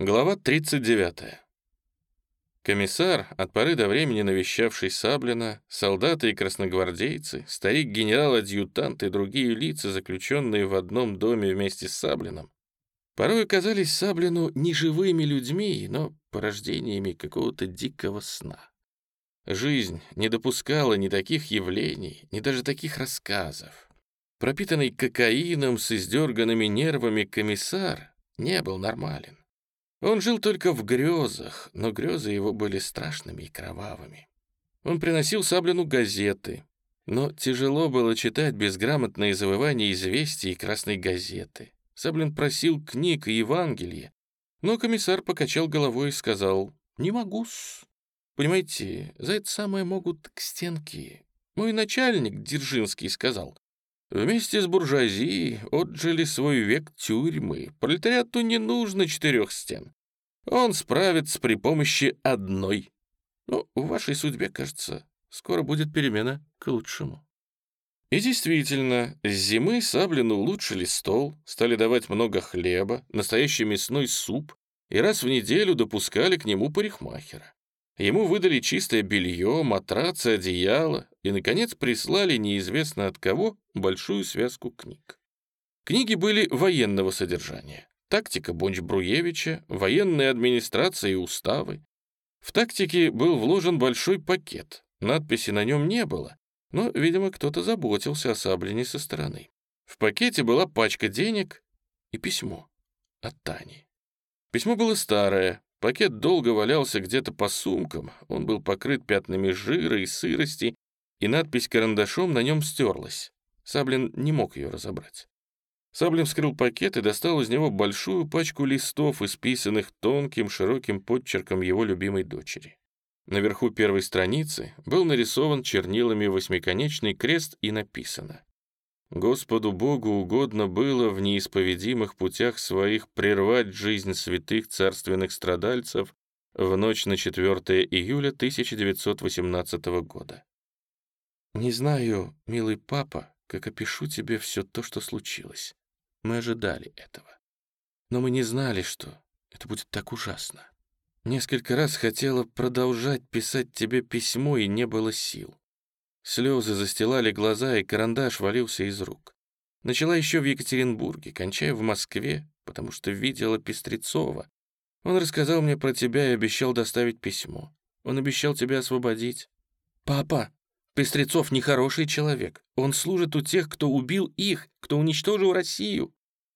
Глава 39. Комиссар, от поры до времени навещавший Саблина, солдаты и красногвардейцы, старик-генерал-адъютант и другие лица, заключенные в одном доме вместе с Саблином, порой казались Саблину не живыми людьми, но порождениями какого-то дикого сна. Жизнь не допускала ни таких явлений, ни даже таких рассказов. Пропитанный кокаином с издерганными нервами комиссар не был нормален. Он жил только в грезах, но грезы его были страшными и кровавыми. Он приносил Саблину газеты, но тяжело было читать безграмотные завывания известий и красной газеты. Саблин просил книг и Евангелия, но комиссар покачал головой и сказал «Не могу-с». Понимаете, за это самое могут к стенке. Мой начальник, Дзержинский, сказал, Вместе с буржуазией отжили свой век тюрьмы. Пролетариату не нужно четырех стен. Он справится при помощи одной. Но в вашей судьбе, кажется, скоро будет перемена к лучшему. И действительно, с зимы Саблину улучшили стол, стали давать много хлеба, настоящий мясной суп, и раз в неделю допускали к нему парикмахера. Ему выдали чистое белье, матрацы, одеяло и, наконец, прислали неизвестно от кого большую связку книг. Книги были военного содержания. Тактика Бонч-Бруевича, военная администрация и уставы. В тактике был вложен большой пакет. Надписи на нем не было, но, видимо, кто-то заботился о Саблине со стороны. В пакете была пачка денег и письмо от Тани. Письмо было старое, Пакет долго валялся где-то по сумкам, он был покрыт пятнами жира и сырости, и надпись карандашом на нем стерлась. Саблин не мог ее разобрать. Саблин вскрыл пакет и достал из него большую пачку листов, исписанных тонким широким подчерком его любимой дочери. Наверху первой страницы был нарисован чернилами восьмиконечный крест и написано Господу Богу угодно было в неисповедимых путях своих прервать жизнь святых царственных страдальцев в ночь на 4 июля 1918 года. «Не знаю, милый папа, как опишу тебе все то, что случилось. Мы ожидали этого. Но мы не знали, что это будет так ужасно. Несколько раз хотела продолжать писать тебе письмо, и не было сил. Слезы застилали глаза, и карандаш валился из рук. Начала еще в Екатеринбурге, кончая в Москве, потому что видела Пестрецова. Он рассказал мне про тебя и обещал доставить письмо. Он обещал тебя освободить. «Папа, Пестрецов нехороший человек. Он служит у тех, кто убил их, кто уничтожил Россию».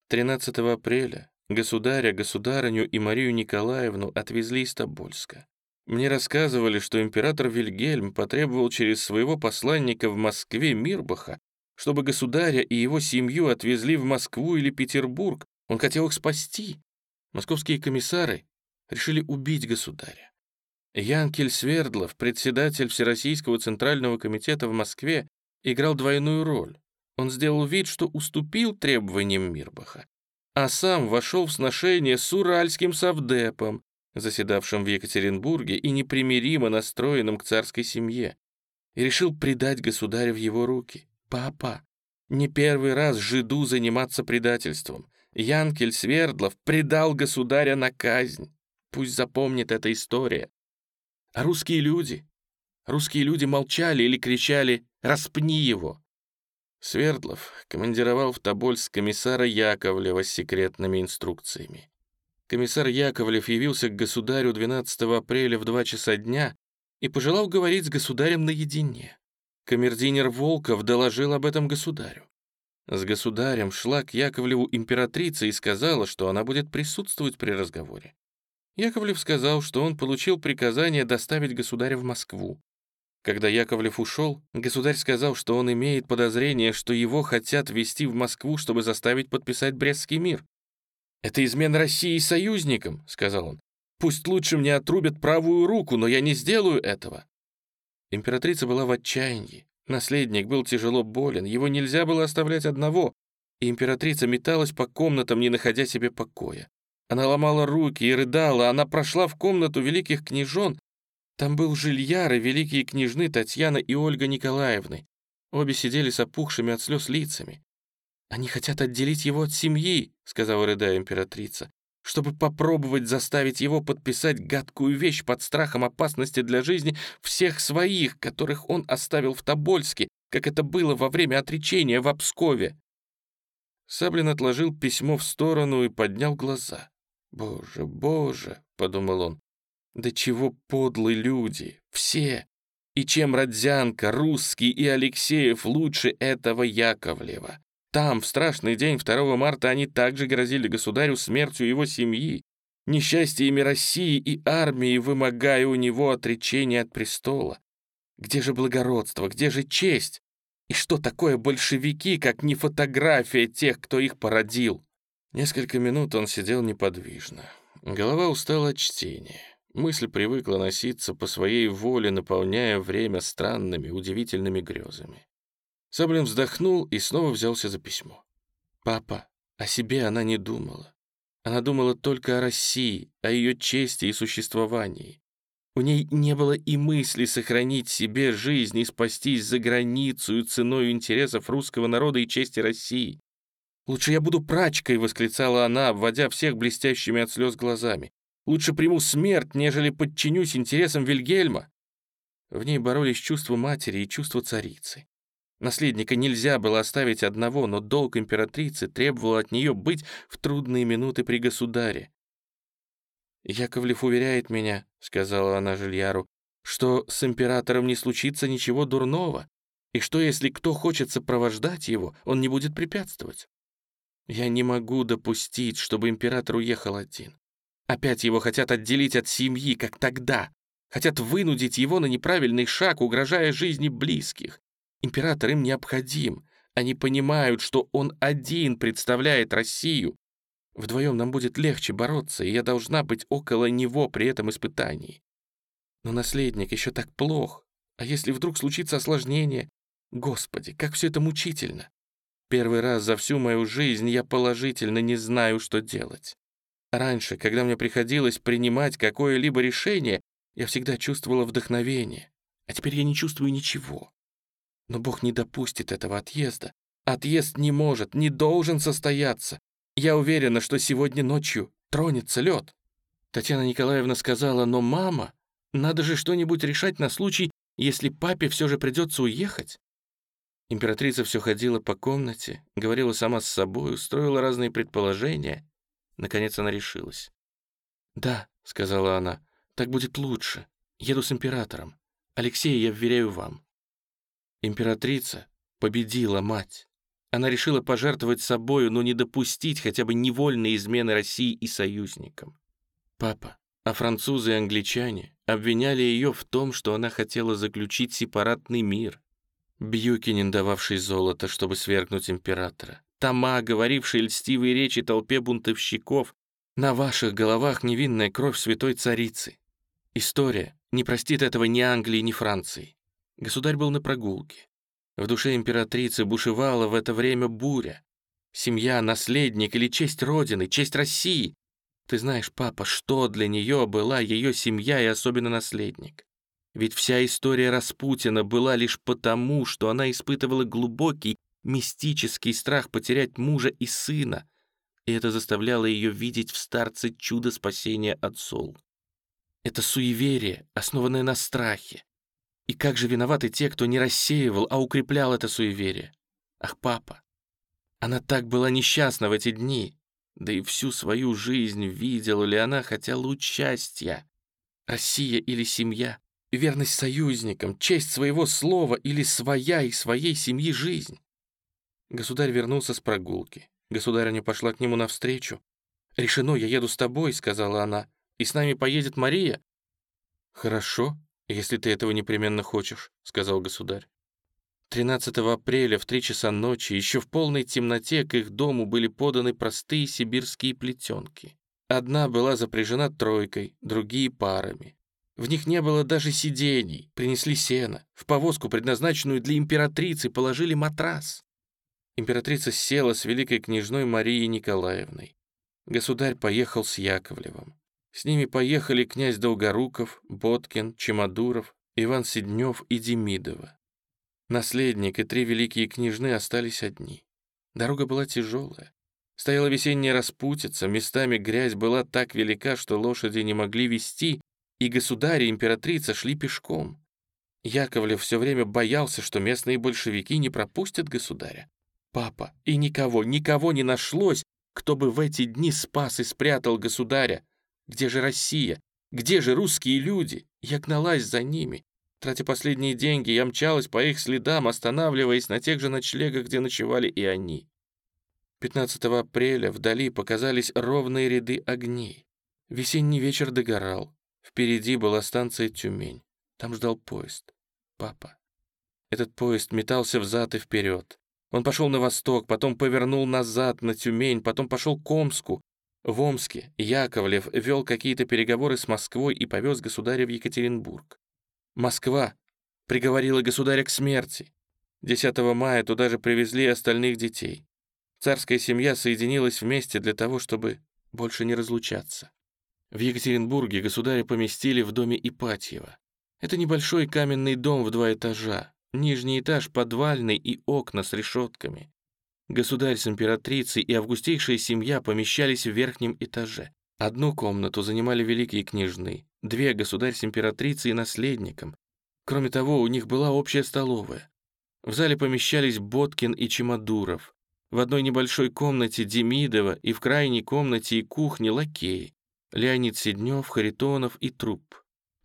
13 апреля государя, государыню и Марию Николаевну отвезли из Тобольска. Мне рассказывали, что император Вильгельм потребовал через своего посланника в Москве Мирбаха, чтобы государя и его семью отвезли в Москву или Петербург. Он хотел их спасти. Московские комиссары решили убить государя. Янкель Свердлов, председатель Всероссийского Центрального комитета в Москве, играл двойную роль. Он сделал вид, что уступил требованиям Мирбаха, а сам вошел в сношение с уральским совдепом, заседавшим в Екатеринбурге и непримиримо настроенным к царской семье, и решил предать государя в его руки. Папа, не первый раз жиду заниматься предательством. Янкель Свердлов предал государя на казнь. Пусть запомнит эта история. А русские люди? Русские люди молчали или кричали «Распни его!». Свердлов командировал в Тобольск комиссара Яковлева с секретными инструкциями. Комиссар Яковлев явился к государю 12 апреля в 2 часа дня и пожелал говорить с государем наедине. Камердинер Волков доложил об этом государю. С государем шла к Яковлеву императрица и сказала, что она будет присутствовать при разговоре. Яковлев сказал, что он получил приказание доставить государя в Москву. Когда Яковлев ушел, государь сказал, что он имеет подозрение, что его хотят везти в Москву, чтобы заставить подписать Брестский мир. «Это измена России союзникам», — сказал он. «Пусть лучше мне отрубят правую руку, но я не сделаю этого». Императрица была в отчаянии. Наследник был тяжело болен, его нельзя было оставлять одного, и императрица металась по комнатам, не находя себе покоя. Она ломала руки и рыдала, она прошла в комнату великих княжон. Там был Жильяр и великие княжны Татьяна и Ольга Николаевны. Обе сидели с опухшими от слез лицами. «Они хотят отделить его от семьи», — сказала рыдая императрица. чтобы попробовать заставить его подписать гадкую вещь под страхом опасности для жизни всех своих, которых он оставил в Тобольске, как это было во время отречения в Обскове. Саблин отложил письмо в сторону и поднял глаза. «Боже, боже!» — подумал он. «Да чего подлые люди! Все! И чем Родзянко, Русский и Алексеев лучше этого Яковлева? Там, в страшный день 2 марта, они также грозили государю смертью его семьи, несчастьями России и армии, вымогая у него отречения от престола. Где же благородство, где же честь? И что такое большевики, как не фотография тех, кто их породил? Несколько минут он сидел неподвижно. Голова устала от чтения. Мысль привыкла носиться по своей воле, наполняя время странными, удивительными грезами. Саблин вздохнул и снова взялся за письмо. «Папа, о себе она не думала. Она думала только о России, о ее чести и существовании. У ней не было и мысли сохранить себе жизнь и спастись за границу ценой интересов русского народа и чести России. «Лучше я буду прачкой», — восклицала она, обводя всех блестящими от слез глазами. Лучше приму смерть, нежели подчинюсь интересам Вильгельма». В ней боролись чувства матери и чувства царицы. Наследника нельзя было оставить одного, но долг императрицы требовал от нее быть в трудные минуты при государе. «Яковлев уверяет меня», — сказала она Жильяру, «что с императором не случится ничего дурного, и что если кто хочет сопровождать его, он не будет препятствовать. Я не могу допустить, чтобы император уехал один. Опять его хотят отделить от семьи, как тогда. Хотят вынудить его на неправильный шаг, угрожая жизни близких. Император им необходим. Они понимают, что он один представляет Россию. Вдвоем нам будет легче бороться, и я должна быть около него при этом испытании. Но наследник еще так плох. А если вдруг случится осложнение? Господи, как все это мучительно. Первый раз за всю мою жизнь я положительно не знаю, что делать. Раньше, когда мне приходилось принимать какое-либо решение, я всегда чувствовала вдохновение, а теперь я не чувствую ничего. Но Бог не допустит этого отъезда. Отъезд не может, не должен состояться. Я уверена, что сегодня ночью тронется лед. Татьяна Николаевна сказала, но мама, надо же что-нибудь решать на случай, если папе все же придется уехать. Императрица все ходила по комнате, говорила сама с собой, устроила разные предположения. Наконец она решилась. «Да», — сказала она, — «так будет лучше. Еду с императором. Алексея я вверяю вам». Императрица победила мать. Она решила пожертвовать собою, но не допустить хотя бы невольной измены России и союзникам. Папа, а французы и англичане обвиняли ее в том, что она хотела заключить сепаратный мир. Бьюкинин, дававший золото, чтобы свергнуть императора тома, говорившие льстивые речи толпе бунтовщиков, на ваших головах невинная кровь святой царицы. История не простит этого ни Англии, ни Франции. Государь был на прогулке. В душе императрицы бушевала в это время буря. Семья, наследник или честь Родины, честь России. Ты знаешь, папа, что для нее была ее семья и особенно наследник. Ведь вся история Распутина была лишь потому, что она испытывала глубокий мистический страх потерять мужа и сына, и это заставляло ее видеть в старце чудо спасения от зол. Это суеверие, основанное на страхе. И как же виноваты те, кто не рассеивал, а укреплял это суеверие? Ах, папа, она так была несчастна в эти дни, да и всю свою жизнь видела ли она хотя луч счастья? Россия или семья, верность союзникам, честь своего слова или своя и своей семьи жизнь? Государь вернулся с прогулки. Государыня пошла к нему навстречу. «Решено, я еду с тобой», — сказала она. «И с нами поедет Мария». «Хорошо, если ты этого непременно хочешь», — сказал государь. 13 апреля в три часа ночи, еще в полной темноте, к их дому были поданы простые сибирские плетенки. Одна была запряжена тройкой, другие — парами. В них не было даже сидений, принесли сено. В повозку, предназначенную для императрицы, положили матрас. Императрица села с великой княжной Марией Николаевной. Государь поехал с Яковлевым. С ними поехали князь Долгоруков, Боткин, Чемодуров, Иван Седнев и Демидова. Наследник и три великие княжны остались одни. Дорога была тяжелая. Стояла весенняя распутица, местами грязь была так велика, что лошади не могли вести, и государь и императрица шли пешком. Яковлев все время боялся, что местные большевики не пропустят государя. Папа, и никого, никого не нашлось, кто бы в эти дни спас и спрятал государя. Где же Россия? Где же русские люди? Я гналась за ними. Тратя последние деньги, я мчалась по их следам, останавливаясь на тех же ночлегах, где ночевали и они. 15 апреля вдали показались ровные ряды огней. Весенний вечер догорал. Впереди была станция Тюмень. Там ждал поезд. Папа. Этот поезд метался взад и вперед. Он пошел на восток, потом повернул назад, на Тюмень, потом пошел к Омску. В Омске Яковлев вел какие-то переговоры с Москвой и повез государя в Екатеринбург. Москва приговорила государя к смерти. 10 мая туда же привезли остальных детей. Царская семья соединилась вместе для того, чтобы больше не разлучаться. В Екатеринбурге государя поместили в доме Ипатьева. Это небольшой каменный дом в два этажа. Нижний этаж подвальный и окна с решетками. Государь с императрицей и августейшая семья помещались в верхнем этаже. Одну комнату занимали великие княжны, две — государь с императрицей и наследником. Кроме того, у них была общая столовая. В зале помещались Боткин и Чемодуров. В одной небольшой комнате Демидова и в крайней комнате и кухне лакеи. Леонид Седнев, Харитонов и Труп.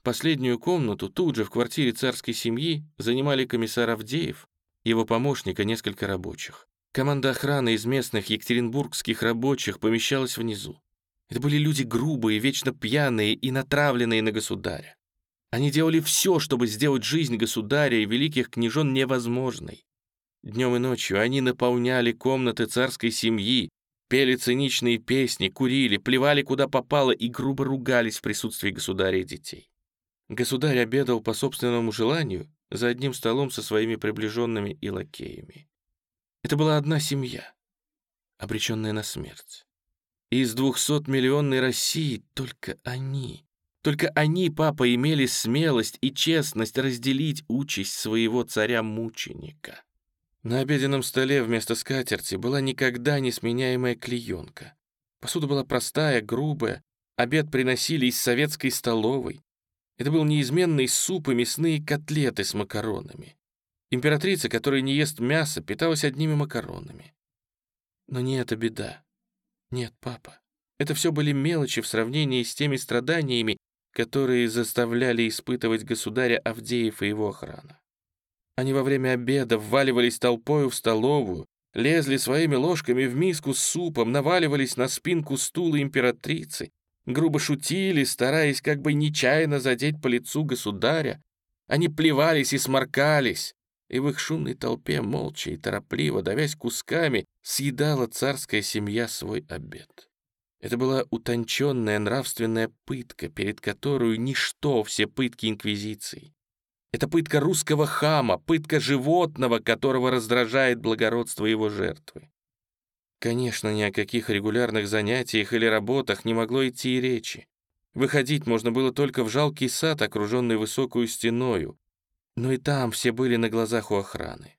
Последнюю комнату тут же в квартире царской семьи занимали комиссар Авдеев, его помощник и несколько рабочих. Команда охраны из местных екатеринбургских рабочих помещалась внизу. Это были люди грубые, вечно пьяные и натравленные на государя. Они делали все, чтобы сделать жизнь государя и великих княжон невозможной. Днем и ночью они наполняли комнаты царской семьи, пели циничные песни, курили, плевали куда попало и грубо ругались в присутствии государя и детей. Государь обедал по собственному желанию за одним столом со своими приближенными и лакеями. Это была одна семья, обреченная на смерть. Из двухсотмиллионной России только они, только они, папа, имели смелость и честность разделить участь своего царя-мученика. На обеденном столе вместо скатерти была никогда не сменяемая клеенка. Посуда была простая, грубая, обед приносили из советской столовой, это был неизменный суп и мясные котлеты с макаронами. Императрица, которая не ест мясо, питалась одними макаронами. Но не это беда. Нет, папа. Это все были мелочи в сравнении с теми страданиями, которые заставляли испытывать государя Авдеев и его охрана. Они во время обеда вваливались толпою в столовую, лезли своими ложками в миску с супом, наваливались на спинку стула императрицы, грубо шутили, стараясь как бы нечаянно задеть по лицу государя. Они плевались и сморкались, и в их шумной толпе, молча и торопливо, давясь кусками, съедала царская семья свой обед. Это была утонченная нравственная пытка, перед которой ничто все пытки инквизиции. Это пытка русского хама, пытка животного, которого раздражает благородство его жертвы. Конечно, ни о каких регулярных занятиях или работах не могло идти и речи. Выходить можно было только в жалкий сад, окруженный высокую стеною. Но и там все были на глазах у охраны.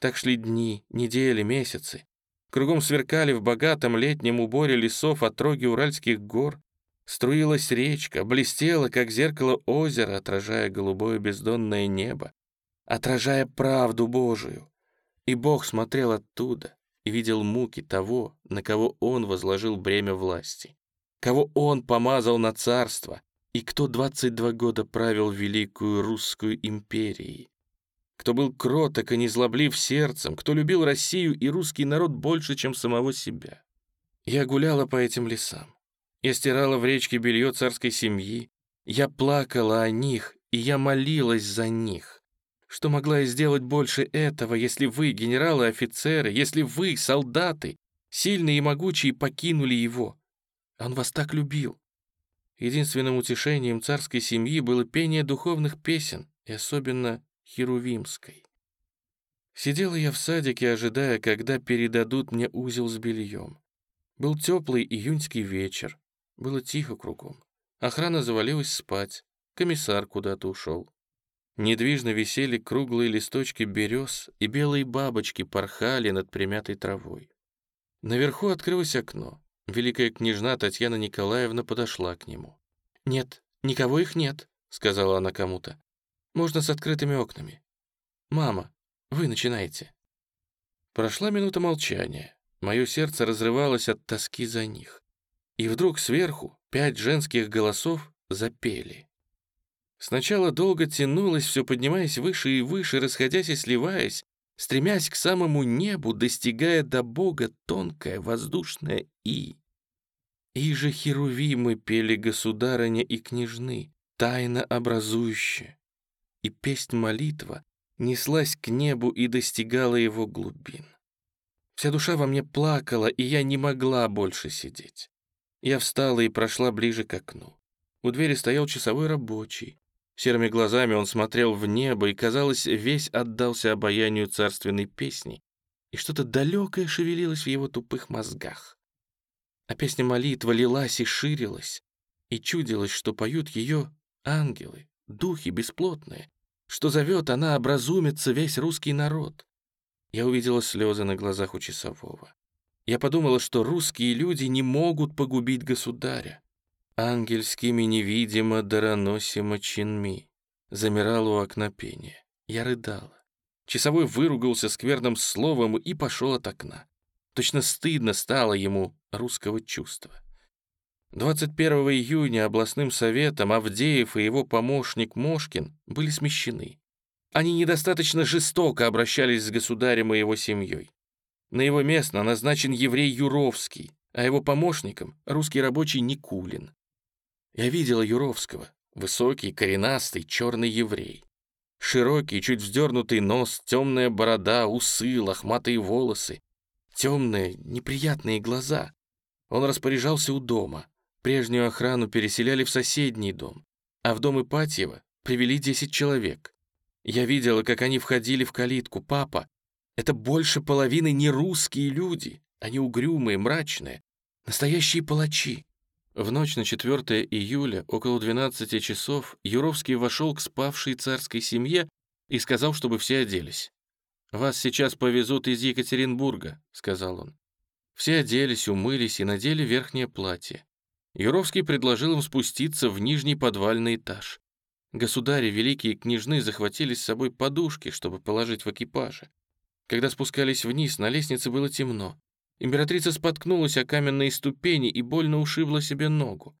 Так шли дни, недели, месяцы. Кругом сверкали в богатом летнем уборе лесов отроги Уральских гор. Струилась речка, блестела, как зеркало озера, отражая голубое бездонное небо, отражая правду Божию. И Бог смотрел оттуда, и видел муки того, на кого он возложил бремя власти, кого он помазал на царство, и кто 22 года правил великую русскую империей, кто был кроток и незлоблив сердцем, кто любил Россию и русский народ больше, чем самого себя. Я гуляла по этим лесам. Я стирала в речке белье царской семьи. Я плакала о них, и я молилась за них. Что могла я сделать больше этого, если вы, генералы и офицеры, если вы, солдаты, сильные и могучие, покинули его? Он вас так любил. Единственным утешением царской семьи было пение духовных песен, и особенно херувимской. Сидела я в садике, ожидая, когда передадут мне узел с бельем. Был теплый июньский вечер. Было тихо кругом. Охрана завалилась спать. Комиссар куда-то ушел. Недвижно висели круглые листочки берез, и белые бабочки порхали над примятой травой. Наверху открылось окно. Великая княжна Татьяна Николаевна подошла к нему. «Нет, никого их нет», — сказала она кому-то. «Можно с открытыми окнами. Мама, вы начинаете». Прошла минута молчания. Мое сердце разрывалось от тоски за них. И вдруг сверху пять женских голосов запели. Сначала долго тянулось, все поднимаясь выше и выше, расходясь и сливаясь, стремясь к самому небу, достигая до Бога тонкое воздушное «и». И же херувимы пели государыня и княжны, тайно образующие, и песнь молитва неслась к небу и достигала его глубин. Вся душа во мне плакала, и я не могла больше сидеть. Я встала и прошла ближе к окну. У двери стоял часовой рабочий. Серыми глазами он смотрел в небо и, казалось, весь отдался обаянию царственной песни, и что-то далекое шевелилось в его тупых мозгах. А песня молитва лилась и ширилась, и чудилось, что поют ее ангелы, духи бесплотные, что зовет она образумится весь русский народ. Я увидела слезы на глазах у часового. Я подумала, что русские люди не могут погубить государя. Ангельскими невидимо дароносимо чинми. Замирало у окна пение. Я рыдала. Часовой выругался скверным словом и пошел от окна. Точно стыдно стало ему русского чувства. 21 июня областным советом Авдеев и его помощник Мошкин были смещены. Они недостаточно жестоко обращались с государем и его семьей. На его место назначен еврей Юровский, а его помощником — русский рабочий Никулин. Я видела Юровского. Высокий, коренастый, черный еврей. Широкий, чуть вздернутый нос, темная борода, усы, лохматые волосы. Темные, неприятные глаза. Он распоряжался у дома. Прежнюю охрану переселяли в соседний дом. А в дом Ипатьева привели 10 человек. Я видела, как они входили в калитку. Папа, это больше половины не русские люди. Они угрюмые, мрачные. Настоящие палачи. В ночь на 4 июля, около 12 часов, Юровский вошел к спавшей царской семье и сказал, чтобы все оделись. «Вас сейчас повезут из Екатеринбурга», — сказал он. Все оделись, умылись и надели верхнее платье. Юровский предложил им спуститься в нижний подвальный этаж. Государи, великие княжны захватили с собой подушки, чтобы положить в экипаже. Когда спускались вниз, на лестнице было темно. Императрица споткнулась о каменные ступени и больно ушибла себе ногу.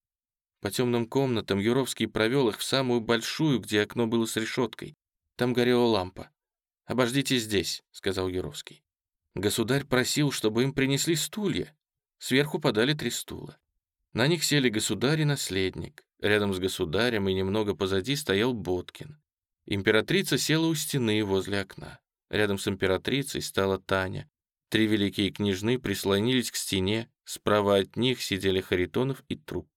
По темным комнатам Юровский провел их в самую большую, где окно было с решеткой. Там горела лампа. «Обождите здесь», — сказал Юровский. Государь просил, чтобы им принесли стулья. Сверху подали три стула. На них сели государь и наследник. Рядом с государем и немного позади стоял Боткин. Императрица села у стены возле окна. Рядом с императрицей стала Таня. Три великие княжны прислонились к стене, справа от них сидели Харитонов и труп.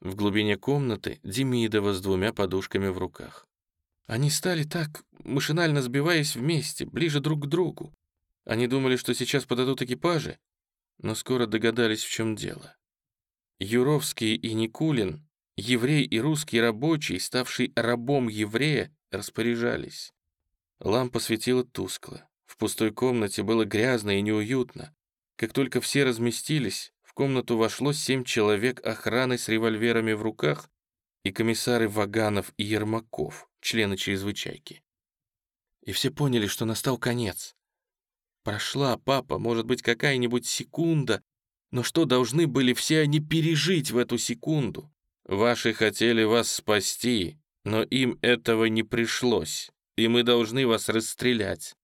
В глубине комнаты Демидова с двумя подушками в руках. Они стали так, машинально сбиваясь вместе, ближе друг к другу. Они думали, что сейчас подадут экипажи, но скоро догадались, в чем дело. Юровский и Никулин, еврей и русский рабочий, ставший рабом еврея, распоряжались. Лампа светила тускло. В пустой комнате было грязно и неуютно. Как только все разместились, в комнату вошло семь человек охраны с револьверами в руках и комиссары Ваганов и Ермаков, члены чрезвычайки. И все поняли, что настал конец. Прошла, папа, может быть, какая-нибудь секунда, но что должны были все они пережить в эту секунду? Ваши хотели вас спасти, но им этого не пришлось, и мы должны вас расстрелять.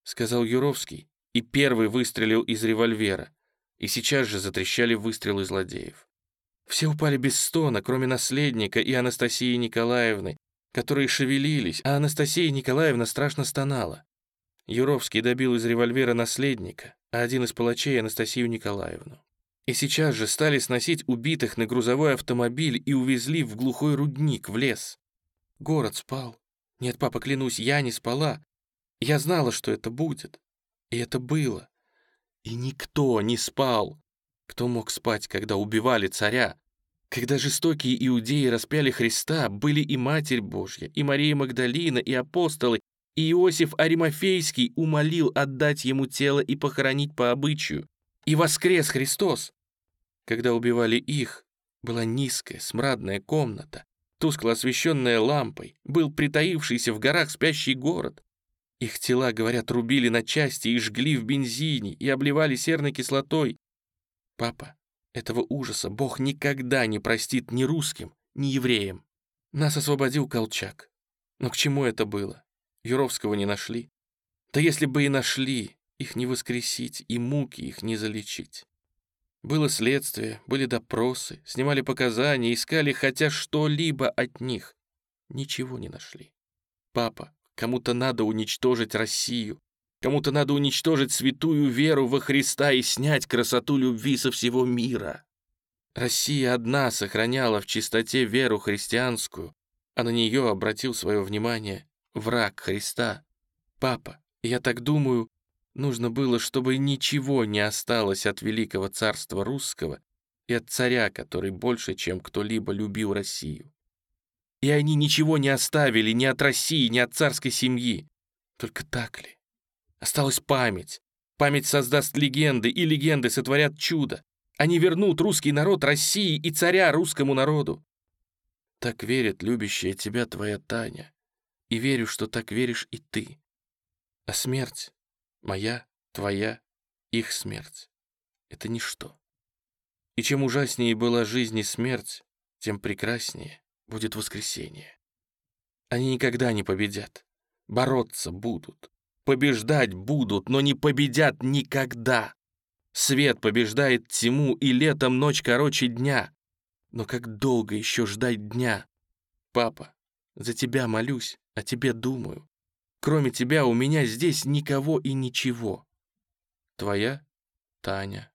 — сказал Юровский, и первый выстрелил из револьвера, и сейчас же затрещали выстрелы злодеев. Все упали без стона, кроме наследника и Анастасии Николаевны, которые шевелились, а Анастасия Николаевна страшно стонала. Юровский добил из револьвера наследника, а один из палачей — Анастасию Николаевну. И сейчас же стали сносить убитых на грузовой автомобиль и увезли в глухой рудник, в лес. Город спал. Нет, папа, клянусь, я не спала. Я знала, что это будет. И это было. И никто не спал. Кто мог спать, когда убивали царя? Когда жестокие иудеи распяли Христа, были и Матерь Божья, и Мария Магдалина, и апостолы, и Иосиф Аримофейский умолил отдать ему тело и похоронить по обычаю. И воскрес Христос. Когда убивали их, была низкая, смрадная комната, тускло освещенная лампой, был притаившийся в горах спящий город. Их тела, говорят, рубили на части и жгли в бензине, и обливали серной кислотой. Папа, этого ужаса Бог никогда не простит ни русским, ни евреям. Нас освободил Колчак. Но к чему это было? Юровского не нашли. Да если бы и нашли, их не воскресить и муки их не залечить. Было следствие, были допросы, снимали показания, искали хотя что-либо от них. Ничего не нашли. Папа, кому-то надо уничтожить Россию, кому-то надо уничтожить святую веру во Христа и снять красоту любви со всего мира. Россия одна сохраняла в чистоте веру христианскую, а на нее обратил свое внимание враг Христа. Папа, я так думаю, нужно было, чтобы ничего не осталось от великого царства русского и от царя, который больше, чем кто-либо любил Россию. И они ничего не оставили ни от России, ни от царской семьи. Только так ли? Осталась память. Память создаст легенды, и легенды сотворят чудо. Они вернут русский народ России и царя русскому народу. Так верит любящая тебя твоя Таня. И верю, что так веришь и ты. А смерть, моя, твоя, их смерть — это ничто. И чем ужаснее была жизнь и смерть, тем прекраснее будет воскресение. Они никогда не победят. Бороться будут. Побеждать будут, но не победят никогда. Свет побеждает тьму, и летом ночь короче дня. Но как долго еще ждать дня? Папа, за тебя молюсь, о тебе думаю. Кроме тебя у меня здесь никого и ничего. Твоя Таня.